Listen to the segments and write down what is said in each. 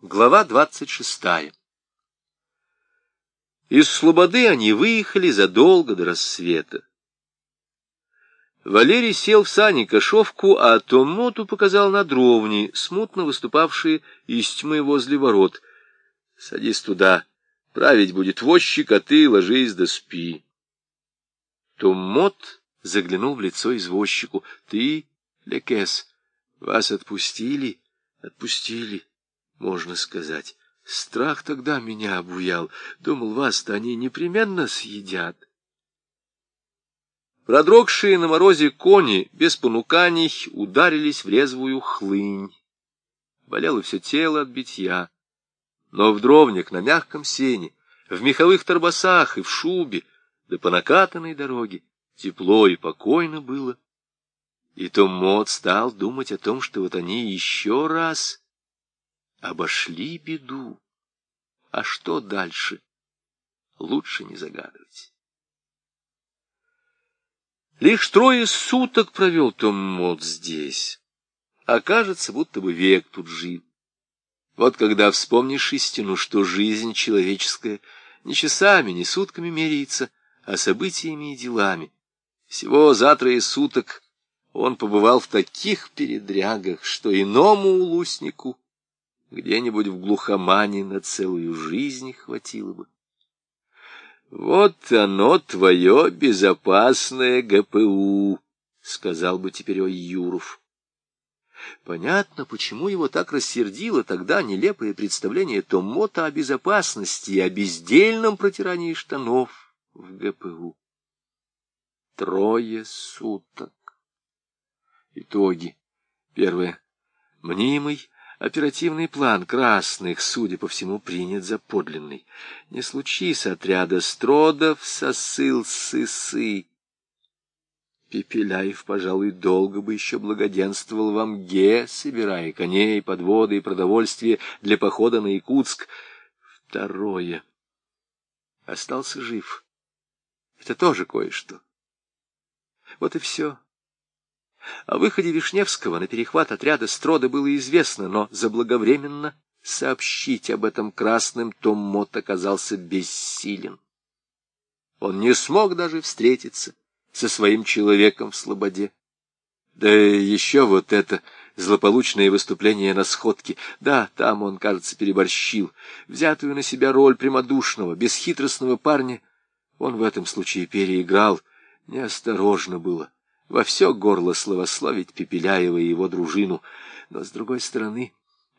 Глава двадцать шестая. Из Слободы они выехали задолго до рассвета. Валерий сел в сани кошовку, а Томоту показал на дровни, смутно выступавшие из тьмы возле ворот. «Садись туда, править будет возчик, а ты ложись да спи». Томот заглянул в лицо извозчику. «Ты, Лекес, вас отпустили?» «Отпустили» можно сказать. Страх тогда меня обуял. Думал, вас-то они непременно съедят. Продрогшие на морозе кони без понуканий ударились в резвую хлынь. Болело все тело от битья. Но в дровник на мягком сене, в меховых торбосах и в шубе, да по накатанной дороге, тепло и покойно было. И Том Мот стал думать о том, что вот они еще раз обошли беду. А что дальше? Лучше не загадывать. Лишь трое суток провел Том Мот здесь. А кажется, будто бы век тут жил. Вот когда вспомнишь истину, что жизнь человеческая не часами, не сутками меряется, а событиями и делами. Всего за трое суток он побывал в таких передрягах, что иному улуснику где-нибудь в глухомане на целую жизнь хватило бы. Вот оно, твое безопасное ГПУ, сказал бы теперь Ой Юров. Понятно, почему его так рассердило тогда нелепое представление Томота о безопасности и о бездельном протирании штанов в ГПУ. Трое суток. Итоги. Первое. Мнимый Оперативный план красных, судя по всему, принят за подлинный. Не случись отряда стродов сосыл сысы. Пепеляев, пожалуй, долго бы еще благоденствовал в Амге, собирая коней, подводы и продовольствие для похода на Якутск. Второе. Остался жив. Это тоже кое-что. Вот и все. О выходе Вишневского на перехват отряда Строда было известно, но заблаговременно сообщить об этом красным Том Мот оказался бессилен. Он не смог даже встретиться со своим человеком в Слободе. Да еще вот это злополучное выступление на сходке. Да, там он, кажется, переборщил. Взятую на себя роль прямодушного, бесхитростного парня он в этом случае переиграл. Неосторожно было во все горло словословить Пепеляева и его дружину. Но, с другой стороны,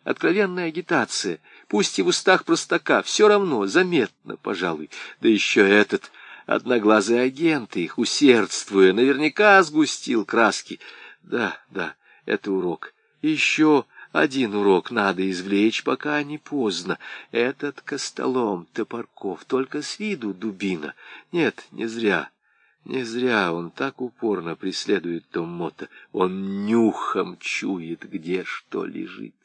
откровенная агитация, пусть и в устах простака, все равно заметно, пожалуй. Да еще этот одноглазый агент их, усердствуя, наверняка сгустил краски. Да, да, это урок. Еще один урок надо извлечь, пока не поздно. Этот костолом Топорков только с виду дубина. Нет, не зря. Не зря он так упорно преследует Том Мота. Он нюхом чует, где что лежит.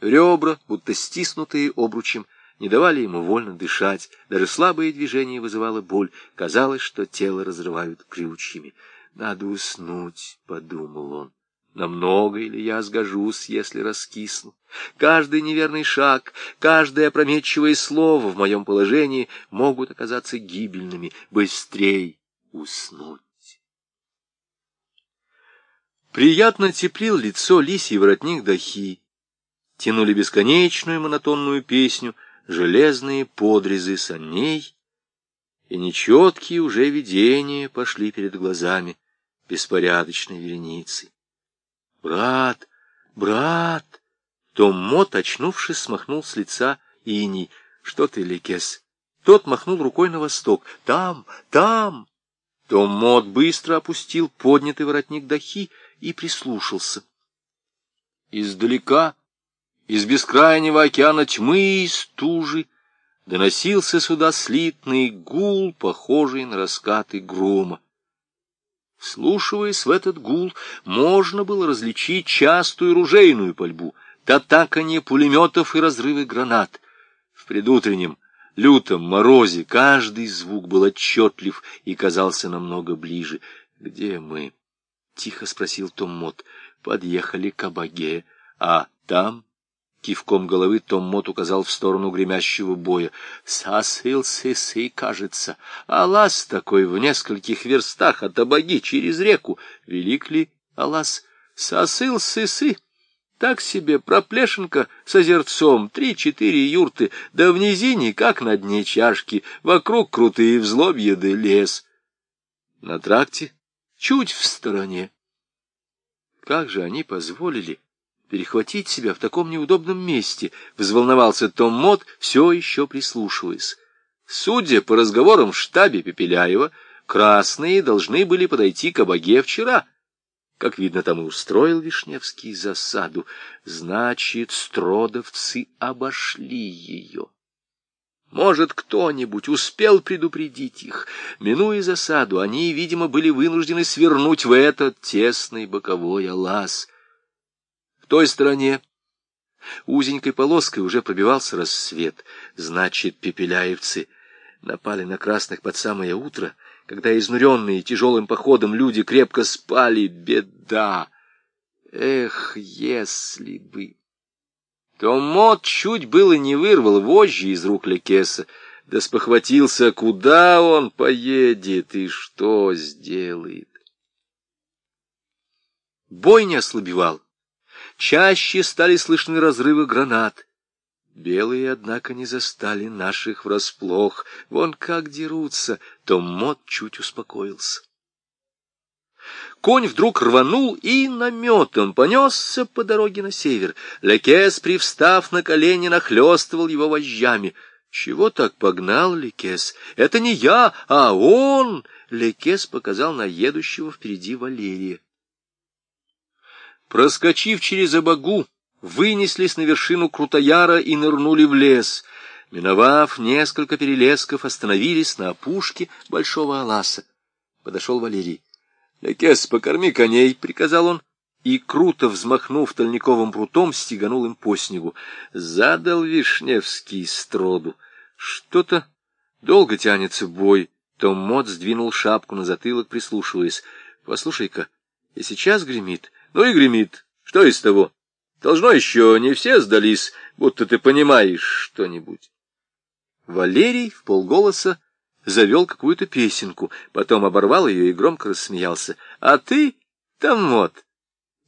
Ребра, будто стиснутые обручем, не давали ему вольно дышать. Даже слабое движение вызывало боль. Казалось, что тело разрывают крючьями. «Надо уснуть», — подумал он. Намного или я сгожусь, если раскисну? Каждый неверный шаг, каждое опрометчивое слово в моем положении могут оказаться гибельными. Быстрей уснуть. Приятно теплил лицо лисий воротник дахи. Тянули бесконечную монотонную песню железные подрезы саней, и нечеткие уже видения пошли перед глазами беспорядочной вереницей. «Брат! Брат!» Том Мот, очнувшись, смахнул с лица иней. «Что ты, Лекес?» Тот махнул рукой на восток. «Там! Там!» Том Мот быстро опустил поднятый воротник дахи и прислушался. Издалека, из бескрайнего океана тьмы и стужи, доносился сюда слитный гул, похожий на раскаты грома. Вслушиваясь в этот гул, можно было различить частую ружейную пальбу, татаканье пулеметов и разрывы гранат. В предутреннем лютом морозе каждый звук был отчетлив и казался намного ближе. «Где мы?» — тихо спросил Том Мот. «Подъехали к Абаге, а там Кивком головы Том Мот указал в сторону гремящего боя. Сосыл сысы, кажется, Алас такой в нескольких верстах от Абаги через реку. Велик ли Алас? Сосыл сысы. Так себе проплешинка с озерцом, три-четыре юрты, да в низине, как на дне чашки, вокруг крутые взлобья да лес. На тракте, чуть в стороне. Как же они позволили перехватить себя в таком неудобном месте, взволновался Том Мот, все еще прислушиваясь. Судя по разговорам в штабе Пепеляева, красные должны были подойти к Абаге вчера — как видно, там и устроил Вишневский засаду. Значит, стродовцы обошли ее. Может, кто-нибудь успел предупредить их. Минуя засаду, они, видимо, были вынуждены свернуть в этот тесный боковой лаз. Той стороне узенькой полоской уже пробивался рассвет. Значит, пепеляевцы напали на красных под самое утро — когда изнуренные тяжелым походом люди крепко спали, беда. Эх, если бы... То Мот чуть было не вырвал вожжи из рук Лекеса, да спохватился, куда он поедет и что сделает. Бой не ослабевал. Чаще стали слышны разрывы гранат. Белые, однако, не застали наших врасплох. Вон как дерутся, то Мот чуть успокоился. Конь вдруг рванул и наметом понесся по дороге на север. Лекес, привстав на колени, нахлестывал его вожжами. «Чего так погнал Лекес? Это не я, а он!» Лекес показал на едущего впереди Валерия. Проскочив через обогу, вынеслись на вершину Крутояра и нырнули в лес. Миновав несколько перелесков, остановились на опушке Большого Аласа. Подошел Валерий. — Лекес, покорми коней, — приказал он, и, круто взмахнув тольниковым прутом, стеганул им по снегу. Задал Вишневский строду. Что-то долго тянется бой. Том Мот сдвинул шапку на затылок, прислушиваясь. — Послушай-ка, и сейчас гремит. Ну и гремит. Что из того? Должно еще не все сдались, будто ты понимаешь что-нибудь. Валерий в полголоса завел какую-то песенку, потом оборвал ее и громко рассмеялся. — А ты там вот,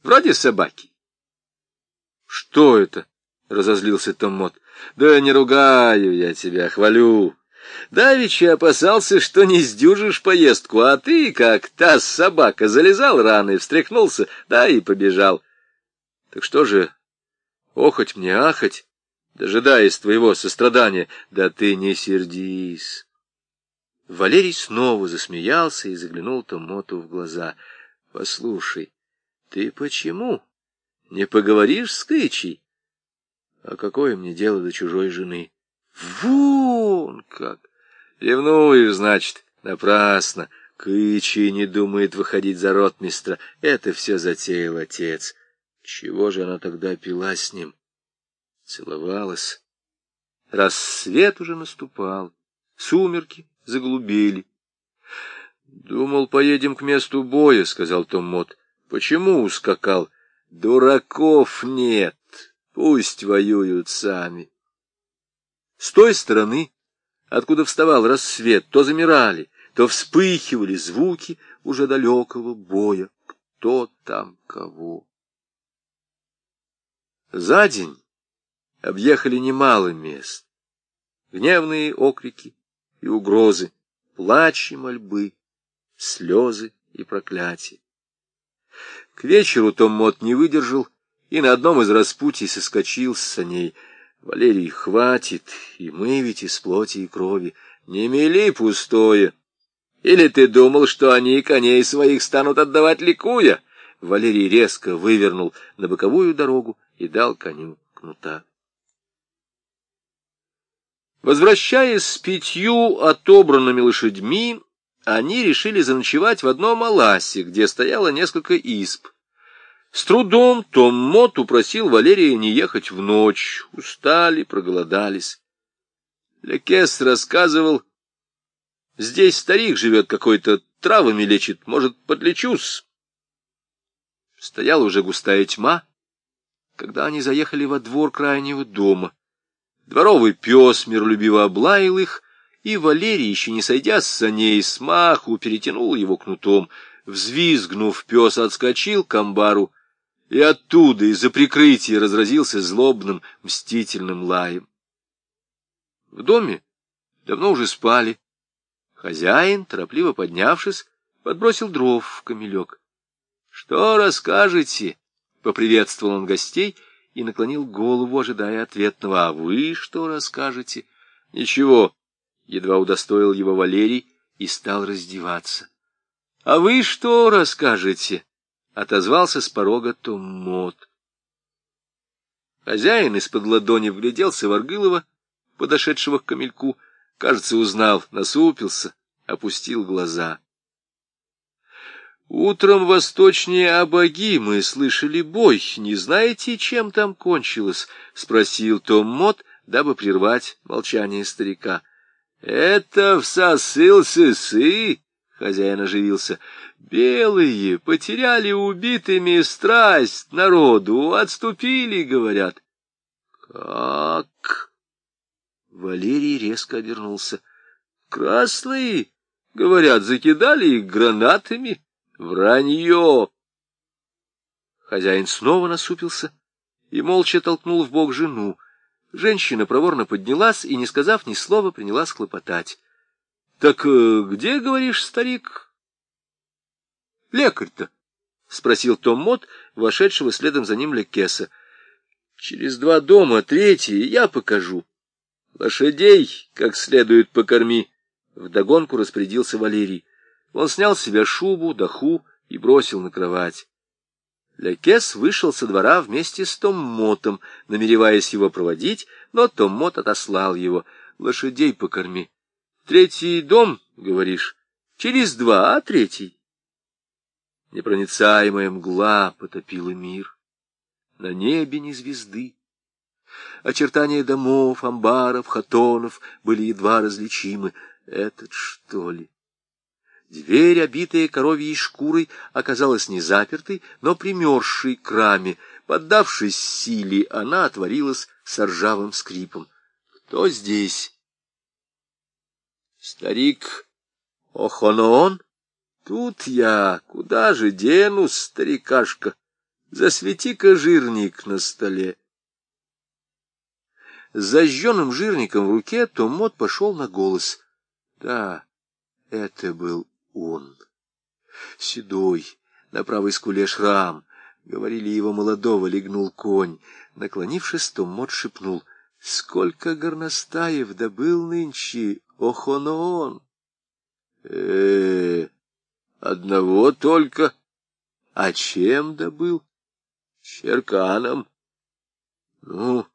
вроде собаки. — Что это? — разозлился Томмот. — Да не ругаю я тебя, хвалю. Давича опасался, что не сдюжишь поездку, а ты, как та собака, залезал рано и встряхнулся, да и побежал. Так что же, охоть мне, ахоть, дожидаясь твоего сострадания, да ты не сердись. Валерий снова засмеялся и заглянул Томоту в глаза. — Послушай, ты почему не поговоришь с Кычей? — А какое мне дело до чужой жены? — Вон как! Ревнуешь, значит, напрасно. Кычи не думает выходить за ротмистра. Это все затеял отец. Чего же она тогда пила с ним? Целовалась. Рассвет уже наступал. Сумерки заглубели. «Думал, поедем к месту боя», — сказал Том Мот. «Почему ускакал?» «Дураков нет. Пусть воюют сами». С той стороны, откуда вставал рассвет, то замирали, то вспыхивали звуки уже далекого боя. Кто там кого? За день объехали немало мест. Гневные окрики и угрозы, плач и мольбы, слезы и проклятия. К вечеру Том Мот не выдержал и на одном из распутий соскочил с саней. Валерий, хватит, и мы ведь из плоти и крови. Не мели пустое. Или ты думал, что они коней своих станут отдавать ликуя? Валерий резко вывернул на боковую дорогу и дал коню кнута. Возвращаясь с пятью отобранными лошадьми, они решили заночевать в одном аласе, где стояло несколько изб. С трудом Том Мот упросил Валерия не ехать в ночь. Устали, проголодались. Лекес рассказывал, здесь старик живет какой-то, травами лечит, может, подлечусь. Стояла уже густая тьма, когда они заехали во двор крайнего дома. Дворовый пес миролюбиво облаял их, и Валерий, еще не сойдя с саней, смаху перетянул его кнутом. Взвизгнув, пес отскочил к амбару, и оттуда из-за прикрытия разразился злобным, мстительным лаем. В доме давно уже спали. Хозяин, торопливо поднявшись, подбросил дров в камелек. — Что расскажете? — поприветствовал он гостей и наклонил голову, ожидая ответного. — А вы что расскажете? — Ничего. Едва удостоил его Валерий и стал раздеваться. — А вы что расскажете? — отозвался с порога Том Мот. Хозяин из-под ладони вгляделся в Аргылова, подошедшего к камельку, кажется, узнал, насупился, опустил глаза. Утром восточнее Абаги мы слышали бой. Не знаете, чем там кончилось? — спросил Том Мот, дабы прервать молчание старика. — Это всосыл сысы, — хозяин оживился. — Белые потеряли убитыми страсть народу, отступили, говорят. — Как? Валерий резко обернулся. — Красные, говорят, закидали их гранатами. Вранье! Хозяин снова насупился и молча толкнул в бок жену. Женщина проворно поднялась и, не сказав ни слова, принялась хлопотать. — Так э, где, говоришь, старик? — Лекарь-то? — спросил Том Мот, вошедшего следом за ним Лекеса. — Через два дома, третий, я покажу. Лошадей как следует покорми. Вдогонку распорядился Валерий. Он снял с себя шубу, даху и бросил на кровать. Лекес вышел со двора вместе с Том Мотом, намереваясь его проводить, но Том Мот отослал его. «Лошадей покорми». «Третий дом, говоришь?» «Через два, а третий?» Непроницаемая мгла потопила мир. На небе ни звезды. Очертания домов, амбаров, хатонов были едва различимы. Этот, что ли? Дверь, обитая коровьей шкурой, оказалась не запертой, но примерзшей к раме. Поддавшись силе, она отворилась с ржавым скрипом. «Кто здесь?» «Старик Охоноон? Тут я. Куда же денусь, старикашка? Засвети-ка жирник на столе». С зажженным жирником в руке Томот пошел на голос. Да, это был он. Седой, на правой скуле шрам. Говорили, его молодого легнул конь. Наклонившись, Томот шепнул. Сколько горностаев добыл нынче Охоноон? э, -э одного только. А чем добыл? Черканом. Ну,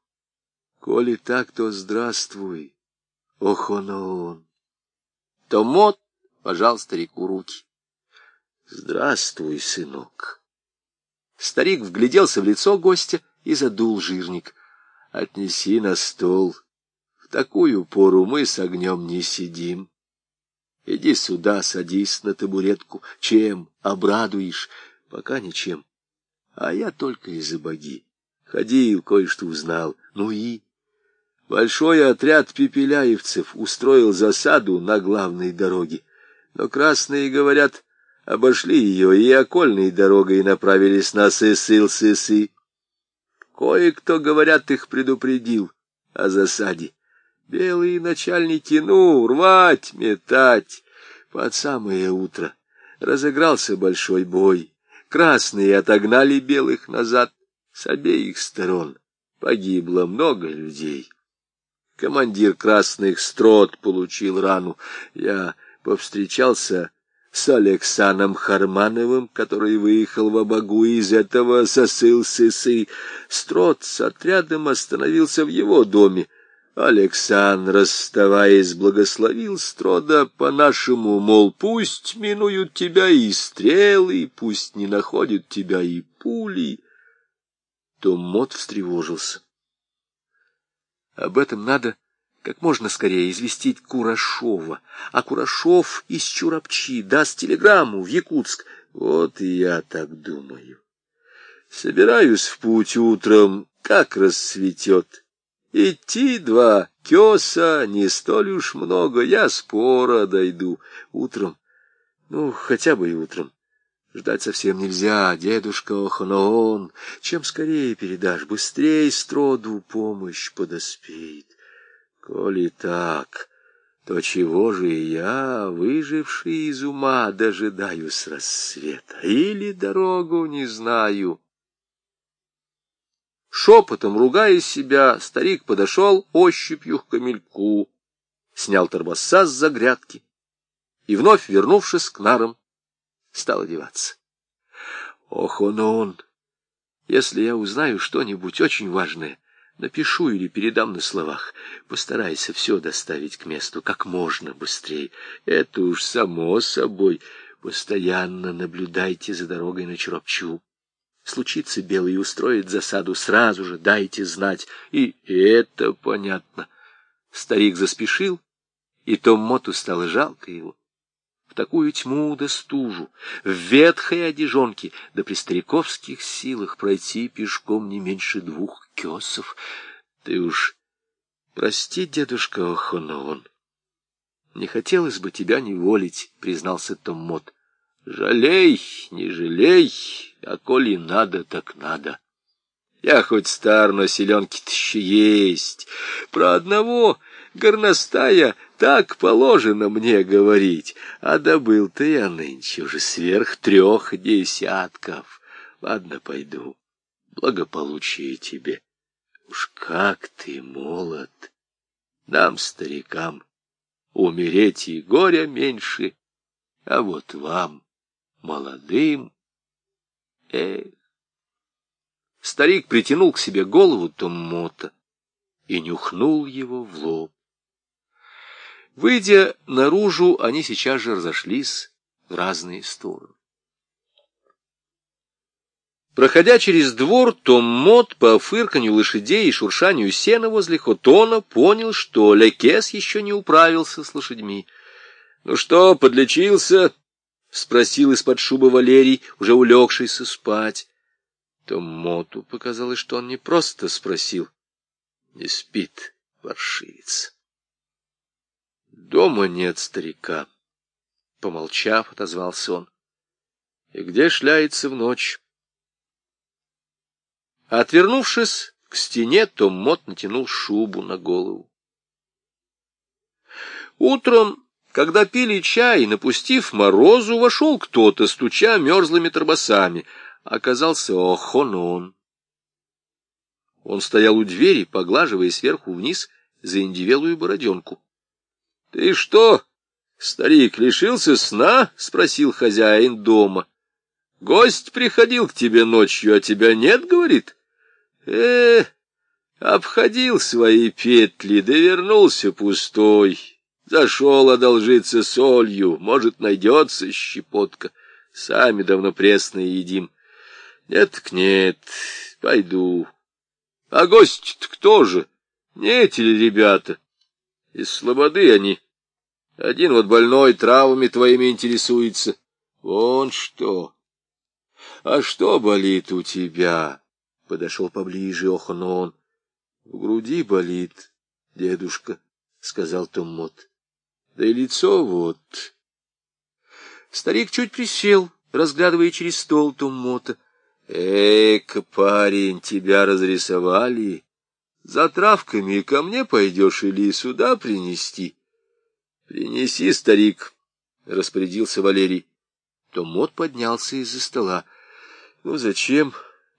коли так, то здравствуй, Охоноон. Томот пожал старику руки. «Здравствуй, сынок!» Старик вгляделся в лицо гостя и задул жирник. «Отнеси на стол. В такую пору мы с огнем не сидим. Иди сюда, садись на табуретку. Чем обрадуешь? Пока ничем. А я только из-за боги. Ходил, кое-что узнал. Ну и...» Большой отряд пепеляевцев устроил засаду на главной дороге. Но красные, говорят, обошли ее и окольной дорогой направились на Сысыл-Сысы. Кое-кто, говорят, их предупредил о засаде. Белые начальники, ну, рвать, метать. Под самое утро разыгрался большой бой. Красные отогнали белых назад с обеих сторон. Погибло много людей. Командир красных строт получил рану. Я повстречался с Александром Хармановым, который выехал в Абагу из этого сосыл сысы. Строт с отрядом остановился в его доме. Александр, расставаясь, благословил Строда по-нашему, мол, пусть минуют тебя и стрелы, пусть не находят тебя и пули. Том Мот встревожился. Об этом надо как можно скорее известить Курашова, а Курашов из Чурапчи даст телеграмму в Якутск. Вот и я так думаю. Собираюсь в путь утром, как рассветет. Идти два кеса не столь уж много, я спора дойду. Утром, ну, хотя бы и утром. Ждать совсем нельзя, дедушка Оханаон. Чем скорее передашь, быстрее строду помощь подоспеет. Коли так, то чего же я, выживший из ума, дожидаюсь рассвета? Или дорогу не знаю? Шепотом, ругая себя, старик подошел ощупью к камельку, снял торбоса с загрядки и, вновь вернувшись к нарам, стал одеваться. Ох, он, он! Если я узнаю что-нибудь очень важное, напишу или передам на словах. Постарайся все доставить к месту как можно быстрее. Это уж само собой. Постоянно наблюдайте за дорогой на Чуропчу. Случится белый устроит засаду, сразу же дайте знать. И это понятно. Старик заспешил, и Том Моту стало жалко его в такую тьму да стужу, в ветхой одежонке, да при стариковских силах пройти пешком не меньше двух кесов. Ты уж прости, дедушка Охонован. Не хотелось бы тебя неволить, признался Том Мот. Жалей, не жалей, а коли надо, так надо. Я хоть стар, но селенки-то еще есть. Про одного горностая так положено мне говорить, а добыл-то я нынче уже сверх трех десятков. Ладно, пойду. Благополучие тебе. Уж как ты молод. Нам, старикам, умереть и горя меньше, а вот вам, молодым, эх. Старик притянул к себе голову Томмота и нюхнул его в лоб. Выйдя наружу, они сейчас же разошлись в разные стороны. Проходя через двор, Том Мот по фырканью лошадей и шуршанию сена возле хотона понял, что Лекес еще не управился с лошадьми. — Ну что, подлечился? — спросил из-под шубы Валерий, уже улегшийся спать. Том Моту показалось, что он не просто спросил. Не спит, паршивец. Дома нет старика. Помолчав, отозвался он. И где шляется в ночь? Отвернувшись к стене, Том Мот натянул шубу на голову. Утром, когда пили чай, напустив морозу, вошел кто-то, стуча мерзлыми торбосами. Оказался Охонон. Он стоял у двери, поглаживая сверху вниз за индивелую бороденку. — Ты что, старик, лишился сна? — спросил хозяин дома. — Гость приходил к тебе ночью, а тебя нет, — говорит. — Э, обходил свои петли, да вернулся пустой. Зашел одолжиться солью, может, найдется щепотка. Сами давно пресные едим. Нет так нет, пойду. А гость-то кто же? Не эти ли ребята? Из слободы они. Один вот больной травами твоими интересуется. Вон что. А что болит у тебя? Подошел поближе Оханон. В груди болит, дедушка, сказал Томмот. Да и лицо вот. Старик чуть присел, разглядывая через стол Томмота. Эк, парень, тебя разрисовали. За травками ко мне пойдешь или сюда принести? — Принеси, старик, — распорядился Валерий. Томот поднялся из-за стола. Ну, зачем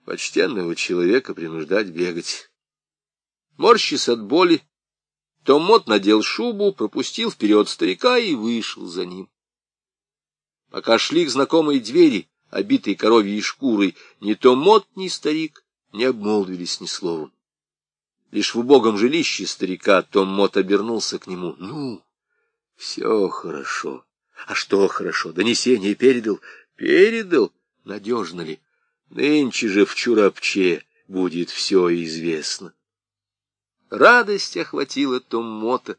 почтенного человека принуждать бегать? Морщись от боли, Томот надел шубу, пропустил вперед старика и вышел за ним. Пока шли к знакомой двери, обитой коровьей шкурой, ни Томот, ни старик не обмолвились ни словом. Лишь в убогом жилище старика Томот обернулся к нему. — Ну... Все хорошо. А что хорошо? Донесение передал? Передал? Надежно ли? Нынче же в Чурапче будет все известно. Радость охватила Том Мота.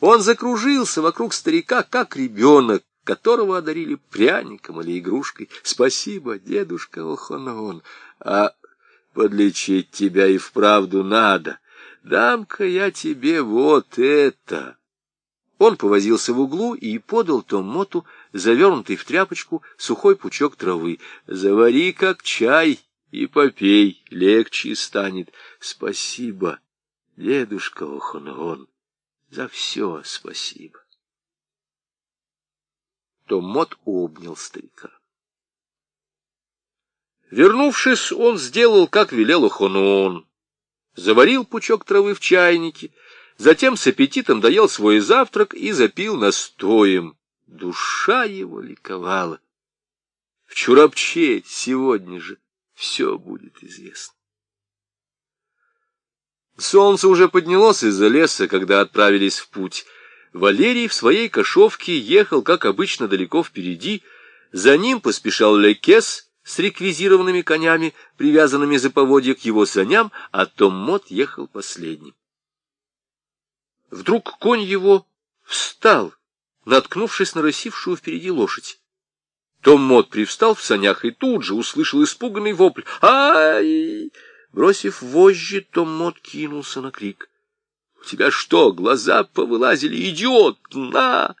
Он закружился вокруг старика, как ребенок, которого одарили пряником или игрушкой. Спасибо, дедушка Охоновон. А Подлечить тебя и вправду надо. Дам-ка я тебе вот это. Он повозился в углу и подал Том Моту, завернутый в тряпочку, сухой пучок травы. Завари как чай и попей, легче станет. Спасибо, дедушка Охонгон, за все спасибо. Том Мот обнял старика. Вернувшись, он сделал, как велел Охонон. Заварил пучок травы в чайнике, затем с аппетитом доел свой завтрак и запил настоем. Душа его ликовала. В Чурапче сегодня же все будет известно. Солнце уже поднялось из-за леса, когда отправились в путь. Валерий в своей кошовке ехал, как обычно, далеко впереди. За ним поспешал Лекес — с реквизированными конями, привязанными за поводья к его саням, а Том Мот ехал последним. Вдруг конь его встал, наткнувшись на рысившую впереди лошадь. Том Мот привстал в санях и тут же услышал испуганный вопль. «Ай!» Бросив вожжи, Том Мот кинулся на крик. «У тебя что, глаза повылазили? Идиот! На!»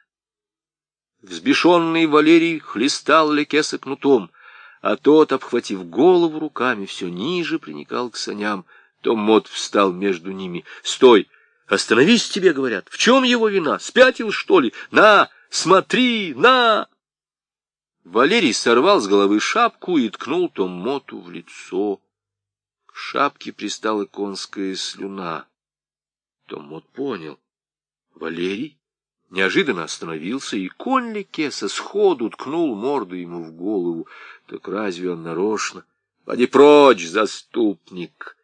Взбешенный Валерий хлестал Лекеса кнутом — а тот, обхватив голову руками, все ниже приникал к саням. Том Мот встал между ними. «Стой! Остановись, тебе говорят! В чем его вина? Спятил, что ли? На! Смотри! На!» Валерий сорвал с головы шапку и ткнул Том Моту в лицо. К шапке пристала конская слюна. Том Мот понял. Валерий неожиданно остановился, и конь Лекеса сходу ткнул морду ему в голову. Так разве он нарочно? Поди прочь, заступник!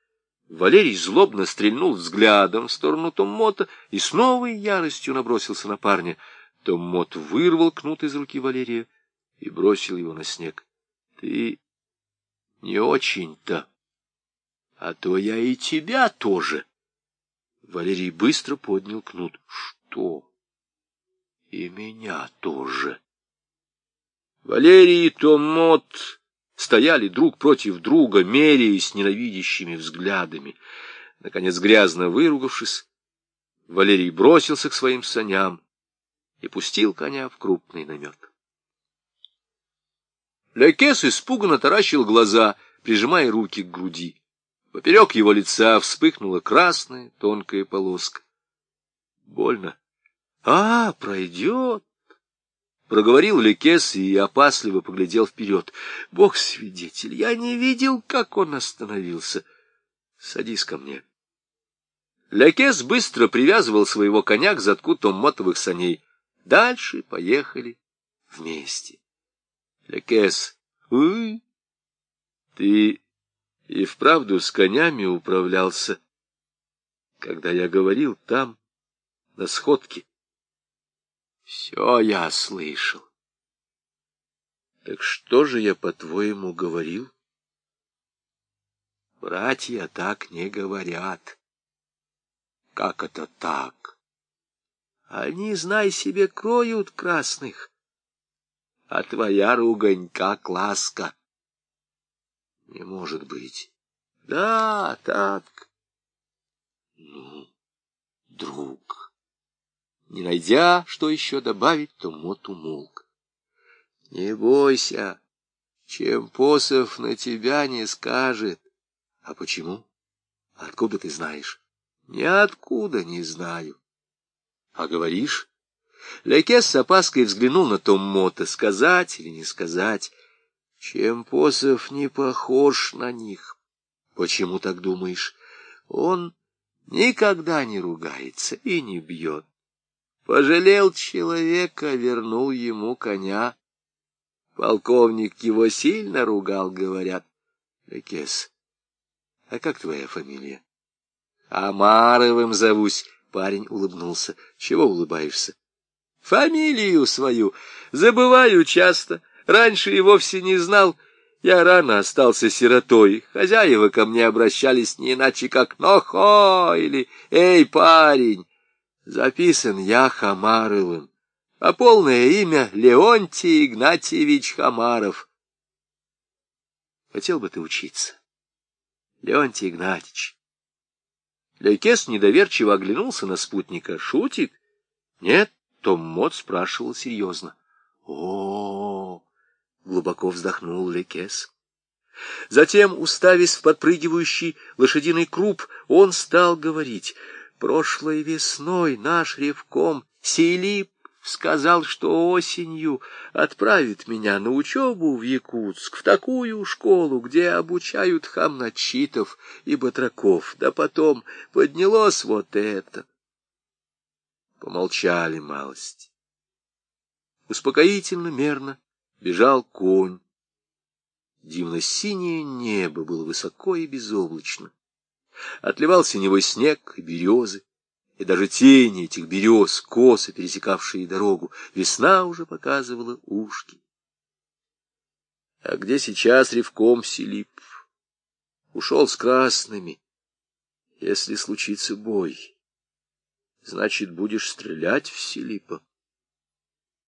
Валерий злобно стрельнул взглядом в сторону Томмота и с новой яростью набросился на парня. Томмот вырвал кнут из руки Валерия и бросил его на снег. — Ты не очень-то, а то я и тебя тоже. Валерий быстро поднял кнут. — Что? — И меня тоже. Валерий и Томот стояли друг против друга, меряясь ненавидящими взглядами. Наконец, грязно выругавшись, Валерий бросился к своим саням и пустил коня в крупный намет. Лекес испуганно таращил глаза, прижимая руки к груди. Поперек его лица вспыхнула красная тонкая полоска. Больно. А, пройдет. Проговорил Лекес и опасливо поглядел вперед. Бог свидетель, я не видел, как он остановился. Садись ко мне. Лекес быстро привязывал своего коня к задку томмотовых саней. Дальше поехали вместе. Лекес, ты и вправду с конями управлялся, когда я говорил там, на сходке. Все я слышал. Так что же я, по-твоему, говорил? Братья так не говорят. Как это так? Они, знай себе, кроют красных, а твоя ругань как ласка. Не может быть. Да, так. Ну, друг... Не найдя, что еще добавить, то Мот умолк. — Не бойся, чем посов на тебя не скажет. — А почему? Откуда ты знаешь? — Ниоткуда не знаю. — А говоришь? Лекес с опаской взглянул на Том Мота, сказать или не сказать. Чем посов не похож на них. Почему так думаешь? Он никогда не ругается и не бьет. Пожалел человека, вернул ему коня. Полковник его сильно ругал, говорят. Лекес, а как твоя фамилия? Амаровым зовусь. Парень улыбнулся. Чего улыбаешься? Фамилию свою забываю часто. Раньше и вовсе не знал. Я рано остался сиротой. Хозяева ко мне обращались не иначе, как «Нохо» или «Эй, парень!» Записан я Хамаровым, а полное имя Леонтий Игнатьевич Хамаров. Хотел бы ты учиться? Леонтий Игнатьич. Лейкес недоверчиво оглянулся на спутника. Шутит? Нет, Том Мот спрашивал серьезно. -о, -о, -о глубоко вздохнул Лейкес. Затем, уставясь в подпрыгивающий лошадиный круп, он стал говорить. Прошлой весной наш ревком Селип сказал, что осенью отправит меня на учебу в Якутск, в такую школу, где обучают хамначитов и батраков. Да потом поднялось вот это. Помолчали малость. Успокоительно, мерно бежал конь. Дивно-синее небо было высоко и безоблачно. Отливал синевой снег и березы, и даже тени этих берез, косы, пересекавшие дорогу, весна уже показывала ушки. А где сейчас ревком Селип? Ушел с красными. Если случится бой, значит, будешь стрелять в Селипа.